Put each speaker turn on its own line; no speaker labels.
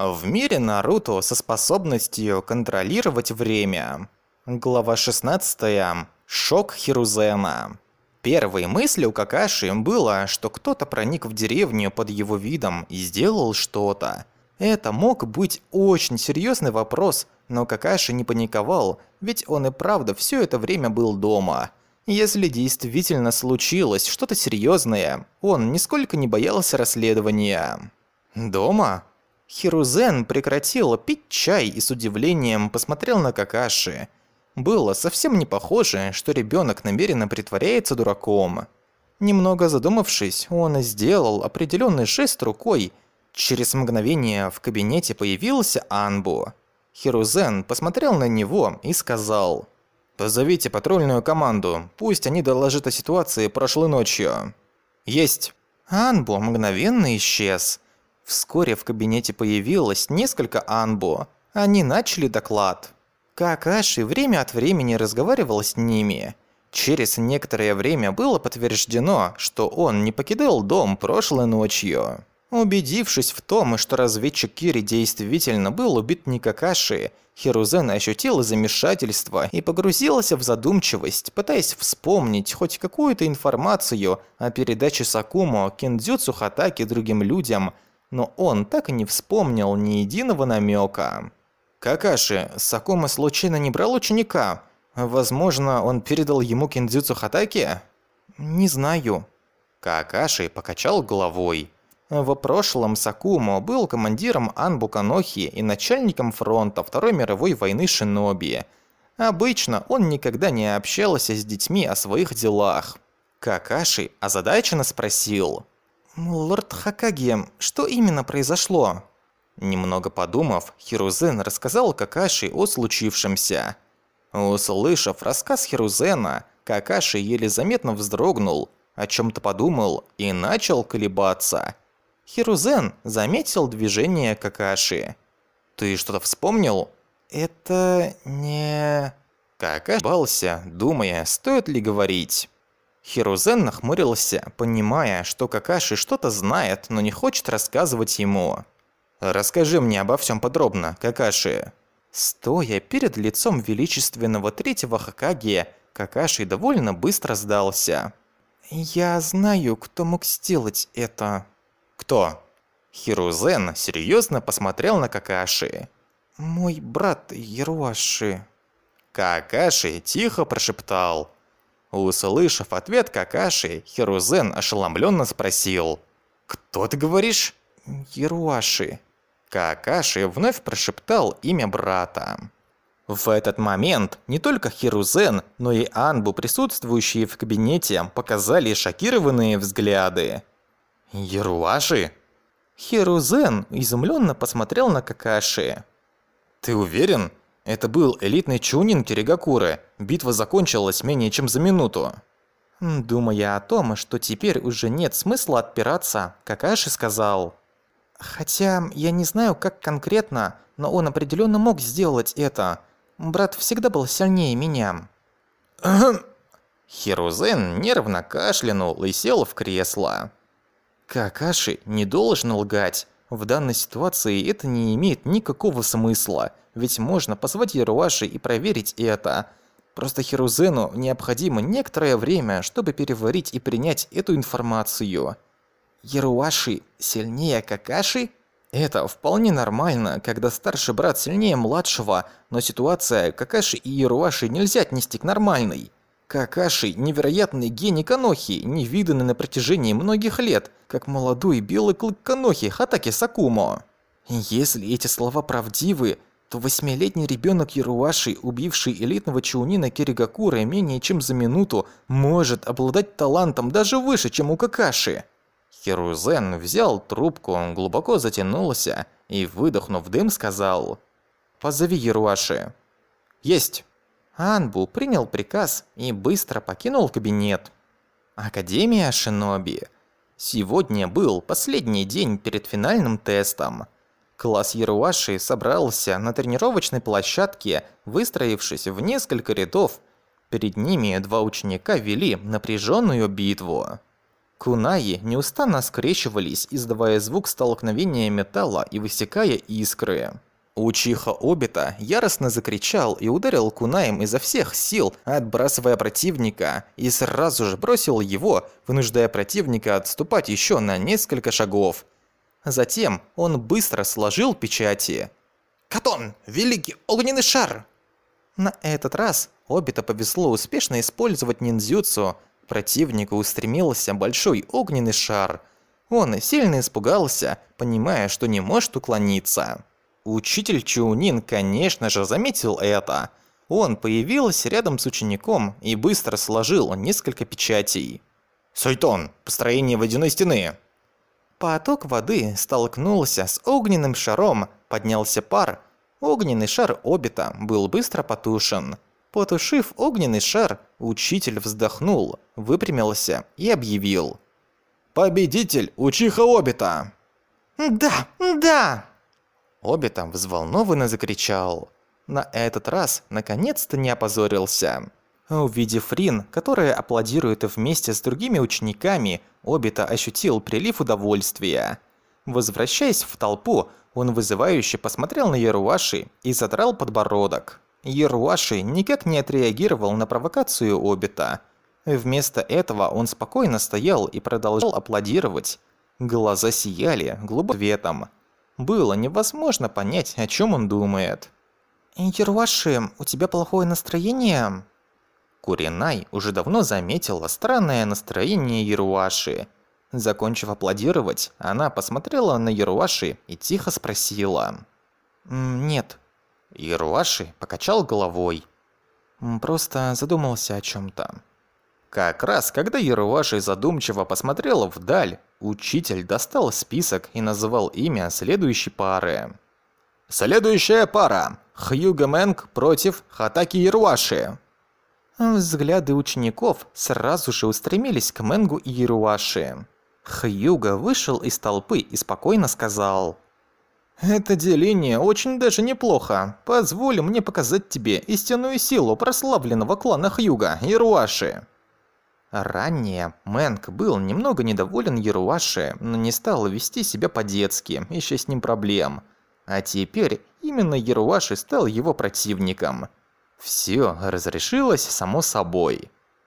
В мире Наруто со способностью контролировать время. Глава 16. Шок Хирузена. Первой мыслью Какаши было, что кто-то проник в деревню под его видом и сделал что-то. Это мог быть очень серьезный вопрос, но Какаши не паниковал, ведь он и правда все это время был дома. Если действительно случилось что-то серьезное, он нисколько не боялся расследования. Дома? Хирузен прекратил пить чай и с удивлением посмотрел на Какаши. Было совсем не похоже, что ребенок намеренно притворяется дураком. Немного задумавшись, он сделал определенный жест рукой. Через мгновение в кабинете появился Анбу. Хирузен посмотрел на него и сказал «Позовите патрульную команду, пусть они доложат о ситуации прошлой ночью». «Есть». Анбу мгновенно исчез. Вскоре в кабинете появилось несколько Анбу. Они начали доклад. Какаши время от времени разговаривал с ними. Через некоторое время было подтверждено, что он не покидал дом прошлой ночью. Убедившись в том, что разведчик Кири действительно был убит не Какаши, Хирузен ощутил замешательство и погрузился в задумчивость, пытаясь вспомнить хоть какую-то информацию о передаче Сакумо Кендзюцу Хатаки другим людям, но он так и не вспомнил ни единого намека. Какаши, Сакума случайно не брал ученика? Возможно, он передал ему киндзюцу Хатаки? Не знаю. Какаши покачал головой. В прошлом Сакумо был командиром Анбу Канохи и начальником фронта Второй мировой войны Шиноби. Обычно он никогда не общался с детьми о своих делах. Какаши озадаченно спросил. «Лорд Хакаги, что именно произошло?» Немного подумав, Хирузен рассказал Какаши о случившемся. Услышав рассказ Хирузена, Какаши еле заметно вздрогнул, о чем-то подумал и начал колебаться. Хирузен заметил движение Какаши. «Ты что-то вспомнил?» «Это не...» Какаши бался, думая, стоит ли говорить. Хирузен нахмурился, понимая, что Какаши что-то знает, но не хочет рассказывать ему. Расскажи мне обо всем подробно, Какаши. Стоя перед лицом величественного третьего Хакаги, Какаши довольно быстро сдался. Я знаю, кто мог сделать это. Кто? Хирузен серьезно посмотрел на Какаши. Мой брат Яруаши. Какаши тихо прошептал. Услышав ответ Какаши, Хирузен ошеломленно спросил. «Кто ты говоришь?» «Яруаши». Какаши вновь прошептал имя брата. В этот момент не только Хирузен, но и Анбу, присутствующие в кабинете, показали шокированные взгляды. «Яруаши?» Хирузен изумленно посмотрел на Какаши. «Ты уверен? Это был элитный чунин Киригакуры. Битва закончилась менее чем за минуту». Думая о том, что теперь уже нет смысла отпираться, Какаши сказал... Хотя я не знаю, как конкретно, но он определенно мог сделать это. Брат всегда был сильнее меня. Хирузен нервно кашлянул и сел в кресло. Какаши не должен лгать. В данной ситуации это не имеет никакого смысла, ведь можно позвать Яруаши и проверить это. Просто Хирузену необходимо некоторое время, чтобы переварить и принять эту информацию. Яруаши сильнее Какаши? Это вполне нормально, когда старший брат сильнее младшего, но ситуация Какаши и Яруаши нельзя отнести к нормальной. Какаши – невероятный гений Канохи, не виданный на протяжении многих лет, как молодой белый клык Канохи Хатаки Сакумо. Если эти слова правдивы, то восьмилетний ребенок Яруаши, убивший элитного чаунина Киригакура менее чем за минуту, может обладать талантом даже выше, чем у Какаши. Хирузен взял трубку, глубоко затянулся и, выдохнув дым, сказал «Позови Яруаши». «Есть». Анбу принял приказ и быстро покинул кабинет. Академия Шиноби. Сегодня был последний день перед финальным тестом. Класс Яруаши собрался на тренировочной площадке, выстроившись в несколько рядов. Перед ними два ученика вели напряженную битву. Кунаи неустанно скрещивались, издавая звук столкновения металла и высекая искры. Учиха Обита яростно закричал и ударил кунаем изо всех сил, отбрасывая противника, и сразу же бросил его, вынуждая противника отступать еще на несколько шагов. Затем он быстро сложил печати. «Катон! Великий огненный шар!» На этот раз Обита повезло успешно использовать ниндзюцу. Противнику устремился большой огненный шар. Он сильно испугался, понимая, что не может уклониться. Учитель Чунин, конечно же, заметил это. Он появился рядом с учеником и быстро сложил несколько печатей. «Сайтон, построение водяной стены!» Поток воды столкнулся с огненным шаром, поднялся пар. Огненный шар Обита был быстро потушен. Потушив огненный шар, учитель вздохнул, выпрямился и объявил. «Победитель Учиха Обита!» «Да, да!» Обита взволнованно закричал. На этот раз наконец-то не опозорился. Увидев Рин, которая аплодирует вместе с другими учениками, Обита ощутил прилив удовольствия. Возвращаясь в толпу, он вызывающе посмотрел на Яруаши и задрал подбородок. Яруаши никак не отреагировал на провокацию Обита. Вместо этого он спокойно стоял и продолжал аплодировать. Глаза сияли глубоким светом. Было невозможно понять, о чем он думает. «Яруаши, у тебя плохое настроение?» Куринай уже давно заметила странное настроение Яруаши. Закончив аплодировать, она посмотрела на Яруаши и тихо спросила. «Нет». Яруаши покачал головой. «Просто задумался о чем то Как раз, когда Яруаши задумчиво посмотрела вдаль, Учитель достал список и назвал имя следующей пары. Следующая пара. Хьюга Мэнг против Хатаки Яруаши. Взгляды учеников сразу же устремились к Мэнгу и Яруаши. Хьюга вышел из толпы и спокойно сказал. «Это деление очень даже неплохо. Позволь мне показать тебе истинную силу прославленного клана Хьюга, Яруаши». Ранее Мэнк был немного недоволен Яруаши, но не стал вести себя по-детски, ища с ним проблем. А теперь именно Яруаши стал его противником. Все разрешилось само собой.